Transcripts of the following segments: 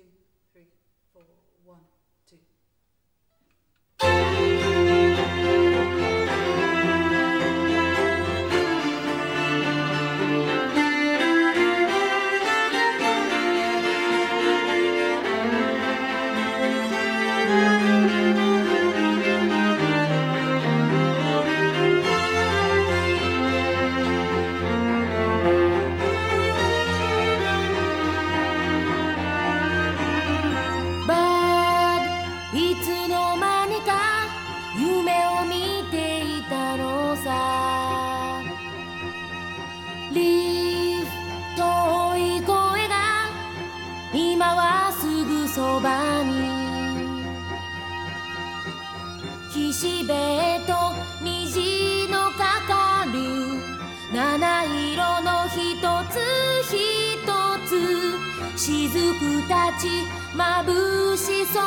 two, three, four, one. そばに岸辺へと虹のかかる七色のひとつひとつ雫たちまぶしそ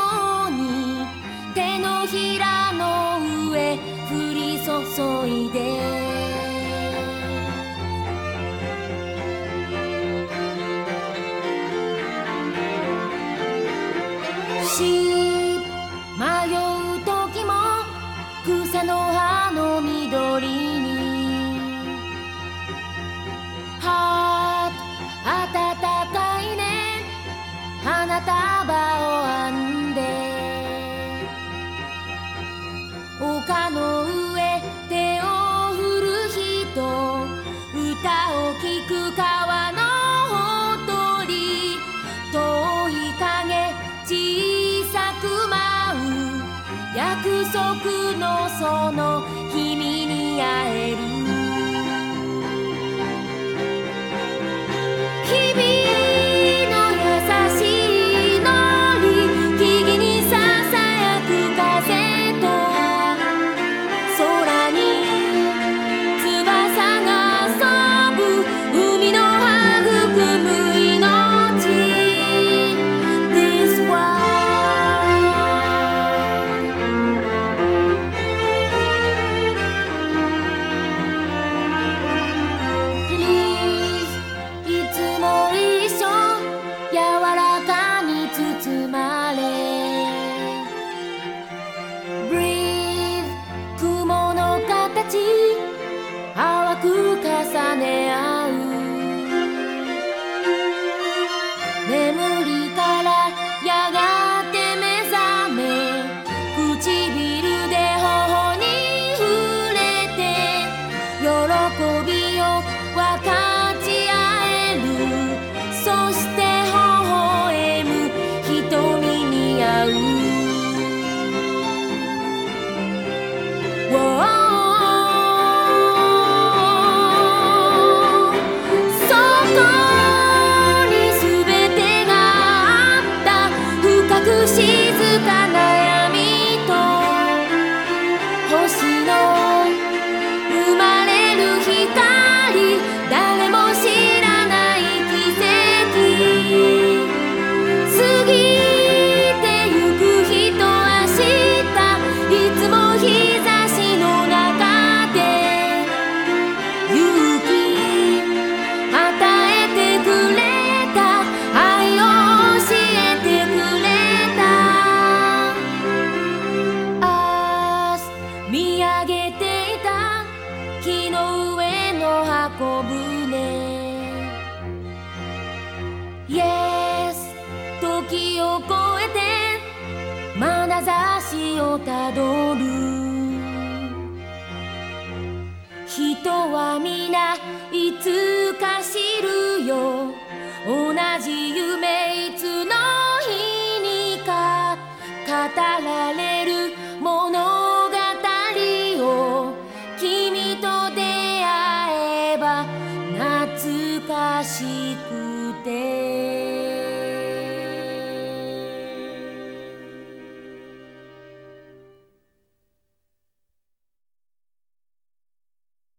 うに手のひらの上降り注いで丘の上手を振る人歌を聴く川のほとり遠い影小さく舞う約束のその淡く重ね合う。眠りからやがて目覚め唇で頬に触れて喜びを分かたどる。人は皆いつか知るよ。同じ夢いつの日にか語られる物語を。君と出会えば懐かしく